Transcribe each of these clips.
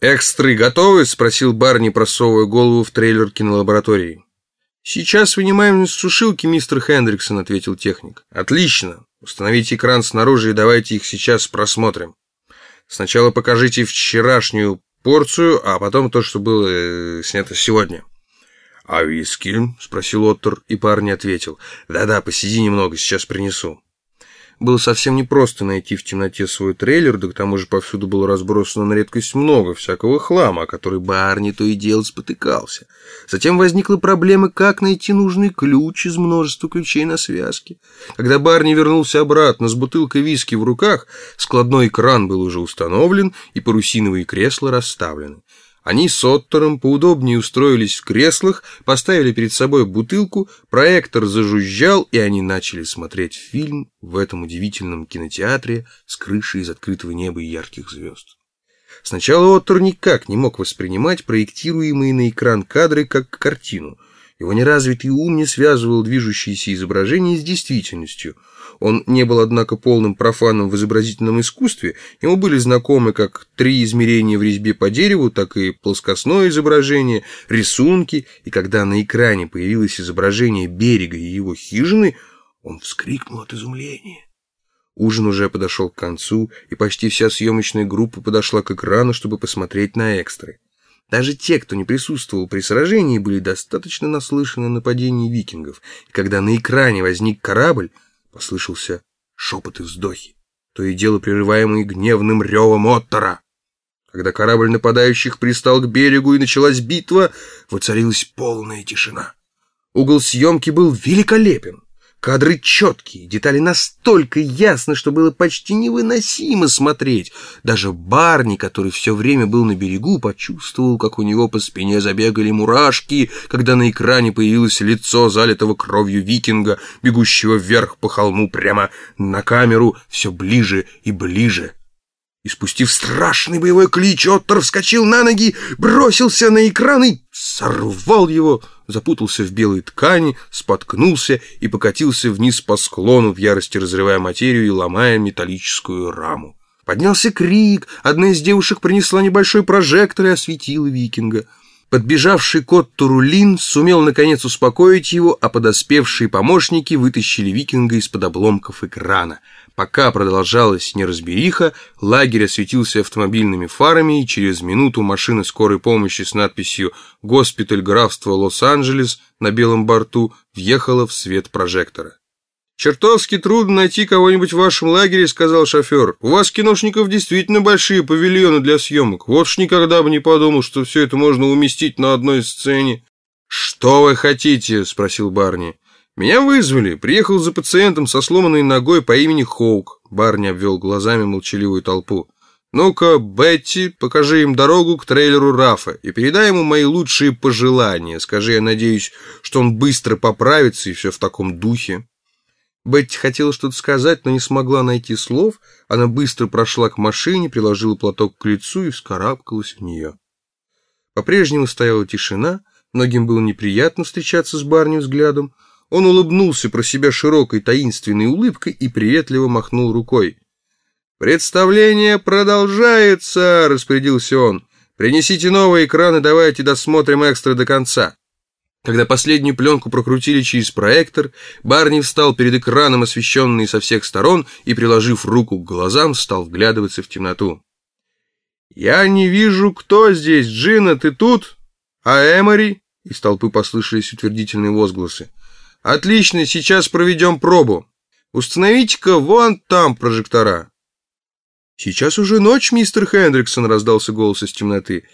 «Экстры готовы?» — спросил Барни, просовывая голову в трейлер кинолаборатории. «Сейчас вынимаем из сушилки, мистер Хендриксон», — ответил техник. «Отлично. Установите экран снаружи и давайте их сейчас просмотрим. Сначала покажите вчерашнюю порцию, а потом то, что было э, снято сегодня». «А виски?» — спросил Оттер, и парень ответил. «Да-да, посиди немного, сейчас принесу». Было совсем непросто найти в темноте свой трейлер, да к тому же повсюду было разбросано на редкость много всякого хлама, о который Барни то и дело спотыкался. Затем возникла проблема, как найти нужный ключ из множества ключей на связке. Когда Барни вернулся обратно с бутылкой виски в руках, складной кран был уже установлен и парусиновые кресла расставлены. Они с Оттором поудобнее устроились в креслах, поставили перед собой бутылку, проектор зажужжал, и они начали смотреть фильм в этом удивительном кинотеатре с крышей из открытого неба и ярких звезд. Сначала Оттор никак не мог воспринимать проектируемые на экран кадры как картину. Его неразвитый ум не связывал движущиеся изображения с действительностью – он не был, однако, полным профаном в изобразительном искусстве, ему были знакомы как три измерения в резьбе по дереву, так и плоскостное изображение, рисунки, и когда на экране появилось изображение берега и его хижины, он вскрикнул от изумления. Ужин уже подошел к концу, и почти вся съемочная группа подошла к экрану, чтобы посмотреть на экстры. Даже те, кто не присутствовал при сражении, были достаточно наслышаны о нападении викингов, и когда на экране возник корабль, Послышался шепот и вздохи, то и дело прерываемые гневным ревом Оттора. Когда корабль нападающих пристал к берегу и началась битва, воцарилась полная тишина. Угол съемки был великолепен. Кадры четкие, детали настолько ясны, что было почти невыносимо смотреть. Даже Барни, который все время был на берегу, почувствовал, как у него по спине забегали мурашки, когда на экране появилось лицо залитого кровью викинга, бегущего вверх по холму прямо на камеру, все ближе и ближе. И спустив страшный боевой клич, Оттер вскочил на ноги, бросился на экран и сорвал его — запутался в белой ткани, споткнулся и покатился вниз по склону, в ярости разрывая материю и ломая металлическую раму. Поднялся крик, одна из девушек принесла небольшой прожектор и осветила викинга. Подбежавший кот Турулин сумел наконец успокоить его, а подоспевшие помощники вытащили викинга из-под обломков экрана. Пока продолжалась неразбериха, лагерь осветился автомобильными фарами, и через минуту машина скорой помощи с надписью «Госпиталь графства Лос-Анджелес» на белом борту въехала в свет прожектора. «Чертовски трудно найти кого-нибудь в вашем лагере», — сказал шофер. «У вас, киношников, действительно большие павильоны для съемок. Вот ж никогда бы не подумал, что все это можно уместить на одной сцене». «Что вы хотите?» — спросил Барни. «Меня вызвали. Приехал за пациентом со сломанной ногой по имени Хоук». Барни обвел глазами молчаливую толпу. «Ну-ка, Бетти, покажи им дорогу к трейлеру Рафа и передай ему мои лучшие пожелания. Скажи, я надеюсь, что он быстро поправится и все в таком духе». Бетти хотела что-то сказать, но не смогла найти слов. Она быстро прошла к машине, приложила платок к лицу и вскарабкалась в нее. По-прежнему стояла тишина, многим было неприятно встречаться с Барни взглядом, он улыбнулся про себя широкой таинственной улыбкой и приветливо махнул рукой. «Представление продолжается!» — распорядился он. «Принесите новые экраны, давайте досмотрим экстра до конца». Когда последнюю пленку прокрутили через проектор, Барни встал перед экраном, освещенный со всех сторон, и, приложив руку к глазам, стал вглядываться в темноту. «Я не вижу, кто здесь. Джина, ты тут? А Эмори?» Из толпы послышались утвердительные возгласы. Отлично, сейчас проведем пробу. Установите-ка вон там прожектора. Сейчас уже ночь, мистер Хендриксон, раздался голос из темноты.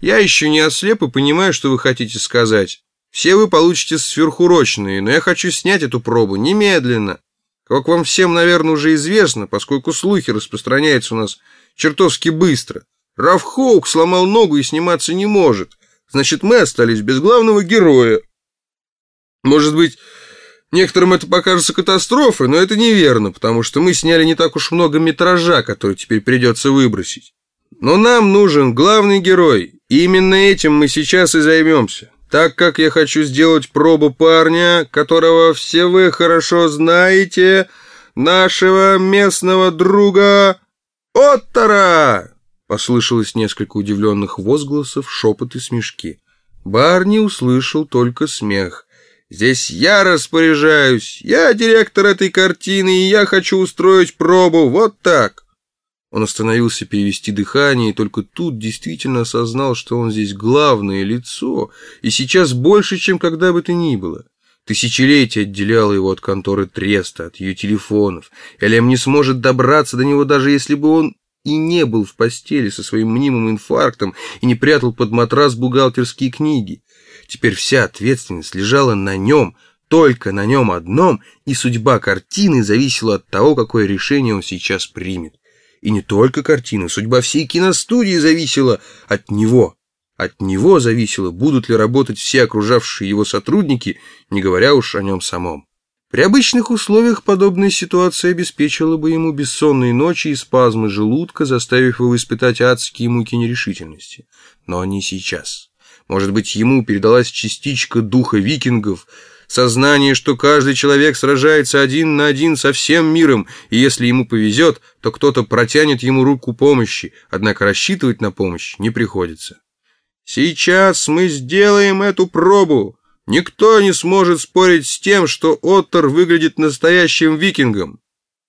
Я еще не ослеп и понимаю, что вы хотите сказать. Все вы получите сверхурочные, но я хочу снять эту пробу немедленно. Как вам всем, наверное, уже известно, поскольку слухи распространяются у нас чертовски быстро. Раф Хоук сломал ногу и сниматься не может. Значит, мы остались без главного героя. Может быть, некоторым это покажется катастрофой, но это неверно, потому что мы сняли не так уж много метража, который теперь придется выбросить. Но нам нужен главный герой, и именно этим мы сейчас и займемся. Так как я хочу сделать пробу парня, которого все вы хорошо знаете, нашего местного друга Оттора. Послышалось несколько удивленных возгласов, шепот и смешки. Барни услышал только смех. «Здесь я распоряжаюсь! Я директор этой картины, и я хочу устроить пробу! Вот так!» Он остановился перевести дыхание, и только тут действительно осознал, что он здесь главное лицо, и сейчас больше, чем когда бы то ни было. Тысячелетие отделяло его от конторы Треста, от ее телефонов. Элем не сможет добраться до него, даже если бы он и не был в постели со своим мнимым инфарктом и не прятал под матрас бухгалтерские книги. Теперь вся ответственность лежала на нем, только на нем одном, и судьба картины зависела от того, какое решение он сейчас примет. И не только картины, судьба всей киностудии зависела от него. От него зависело, будут ли работать все окружавшие его сотрудники, не говоря уж о нем самом. При обычных условиях подобная ситуация обеспечила бы ему бессонные ночи и спазмы желудка, заставив его испытать адские муки нерешительности. Но не сейчас. Может быть, ему передалась частичка духа викингов, сознание, что каждый человек сражается один на один со всем миром, и если ему повезет, то кто-то протянет ему руку помощи, однако рассчитывать на помощь не приходится. Сейчас мы сделаем эту пробу. Никто не сможет спорить с тем, что Оттер выглядит настоящим викингом.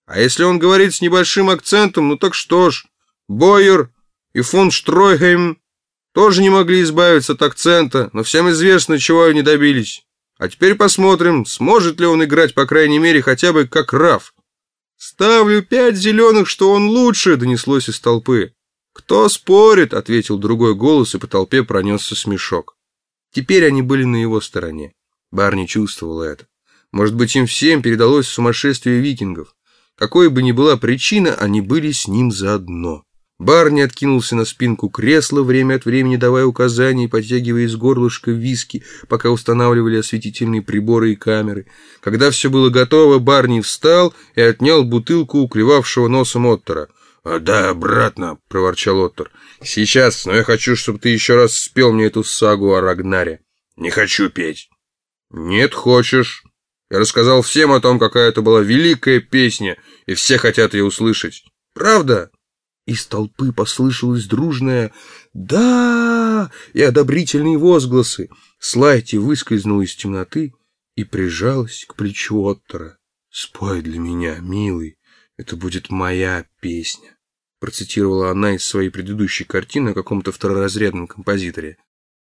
А если он говорит с небольшим акцентом, ну так что ж, Бойер и фон Штройхейм тоже не могли избавиться от акцента, но всем известно, чего они добились. А теперь посмотрим, сможет ли он играть, по крайней мере, хотя бы как Раф. «Ставлю пять зеленых, что он лучше», — донеслось из толпы. «Кто спорит?» — ответил другой голос, и по толпе пронесся смешок. Теперь они были на его стороне. Барни чувствовал это. Может быть, им всем передалось сумасшествие викингов. Какой бы ни была причина, они были с ним заодно. Барни откинулся на спинку кресла, время от времени давая указания и подтягивая из горлышка виски, пока устанавливали осветительные приборы и камеры. Когда все было готово, Барни встал и отнял бутылку у клевавшего носом Оттера. «А да, обратно!» — проворчал Оттер. «Сейчас, но я хочу, чтобы ты еще раз спел мне эту сагу о Рагнаре». «Не хочу петь». «Нет, хочешь. Я рассказал всем о том, какая это была великая песня, и все хотят ее услышать. Правда?» Из толпы послышалось дружное «Да!» и одобрительные возгласы. Слайти выскользнула из темноты и прижалась к плечу Оттера. «Спой для меня, милый, это будет моя песня» процитировала она из своей предыдущей картины о каком-то второразрядном композиторе.